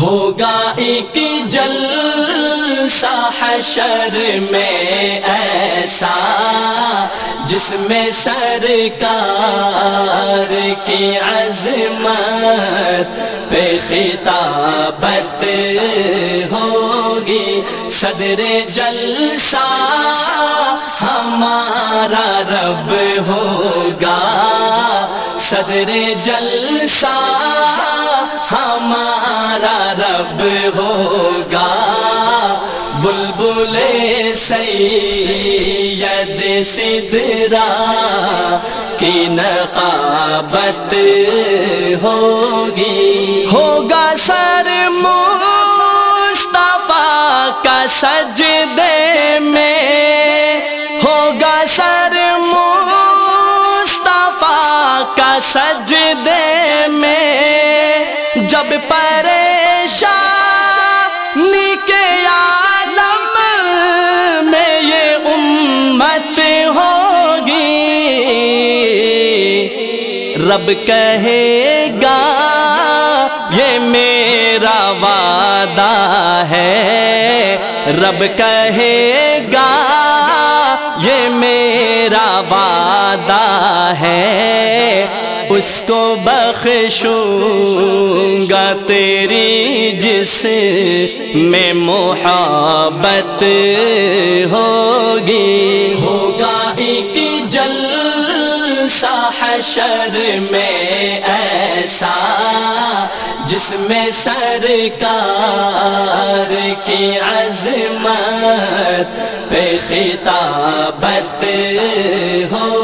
ہوگا ایک جل حشر میں ایسا جس میں سرکار کی عظمت پہ خطابت ہوگی۔ صدر جلسہ ہمارا رب ہوگا۔ صدر جلسہ ہمارا رب ہوگا۔ بلبل سید سدرا کی نقابت ہوگی۔ ہوگا سر مصطفیٰ کا سجدے میں سجدے میں جب پریشان کے عالم میں یہ امت ہوگی، رب کہے گا، یہ میرا وعدہ ہے۔ رب کہے گا، یہ میرا وعدہ ہے۔ کو بخشوں گا تیری جس میں محبت ہوگی۔ ہوگا ایک جل حشر میں ایسا جس میں سرکار کی عظمت پہ خطابت ہوگی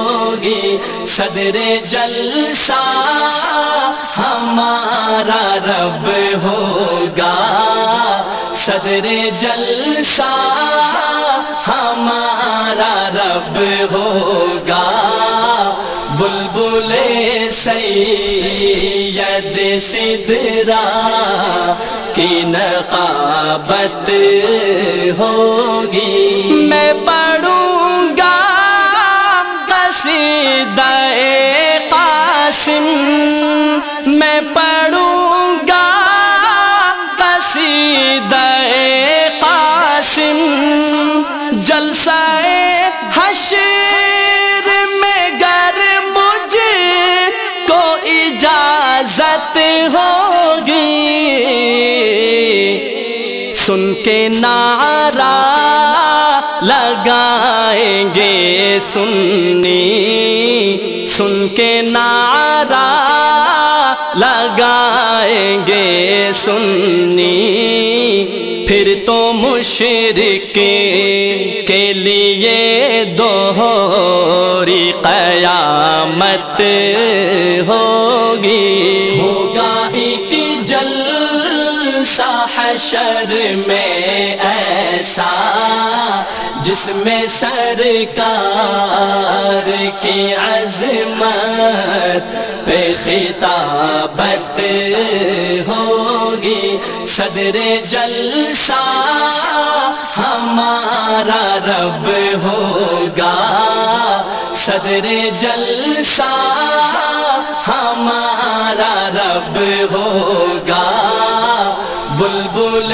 صدر جلسہ ہمارا رب ہوگا۔ صدر جلسہ ہمارا رب ہوگا۔ بلبل سید سدرا کی نقابت ہوگی۔ میں میں پڑھوں گا قصیدہ قاسم جلسہ حشر میں گر مجھ کو اجازت ہوگی۔ سن کے نعرہ لگائیں گے سننی سن کے نعرہ لگائیں گے سننی پھر تو مشرق کے لیے دوہری قیامت ہوگی۔ ہوگا ایک جل حشر میں ایسا جس میں سرکار کی عظمت پہ خطابت ہوگی، صدر جلسہ ہمارا رب ہوگا۔ صدر جلسہ ہمارا رب ہوگا۔ بلبل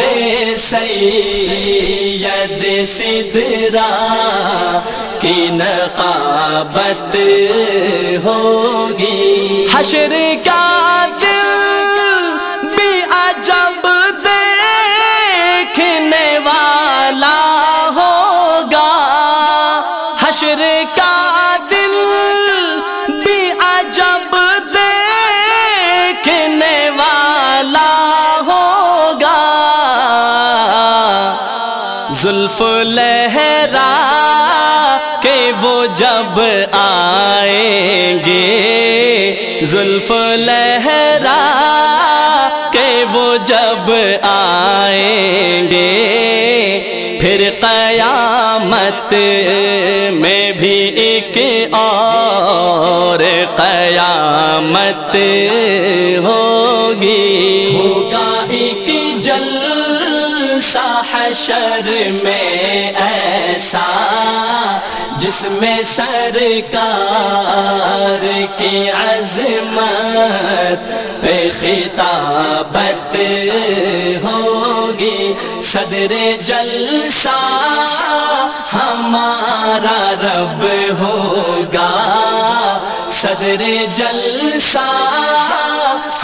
سید سدرا کی نقابت ہوگی۔ حشر کا زلف لہرا کہ وہ جب آئیں گے۔ زلف لہرا کہ وہ جب آئیں گے۔ پھر قیامت میں بھی ایک اور قیامت ہوگی۔ ہوگا حشر میں ایسا، جس میں سرکار کی عظمت پہ خطابت ہوگی۔ صدر جلسہ ہمارا رب ہوگا۔ صدر جلسہ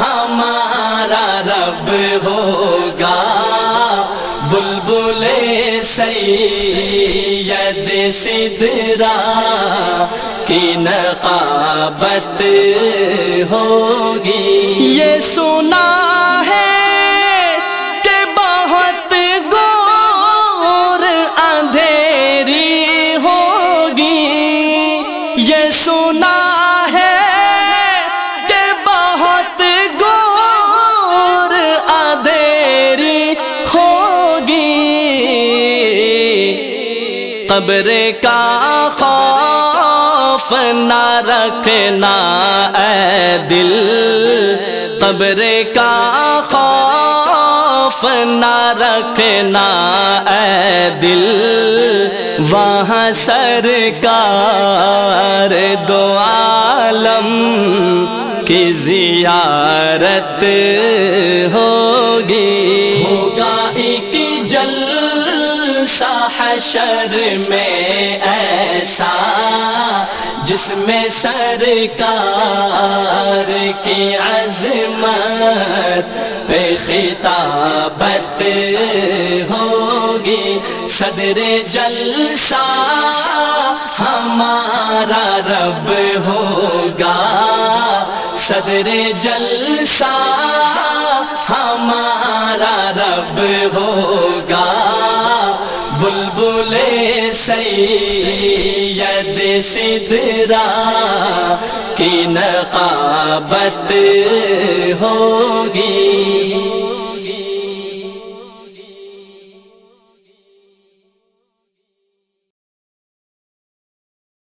ہمارا رب ہوگا۔ بلبل سید سدرا کی نقابت ہوگی۔ یہ سنا ہے قبر کا خوف نہ رکھنا اے دل۔ قبر کا خوف نہ رکھنا اے دل۔ وہاں سرکار دو عالم کی زیارت ہوگی۔ حشر میں ایسا، جس میں سرکار کی عظمت پہ خطابت ہوگی۔ صدر جلسہ ہمارا رب ہوگا۔ صدر جلسہ ہمارا رب ہوگا۔ بلبل سید سدرا کی نقابت ہوگی۔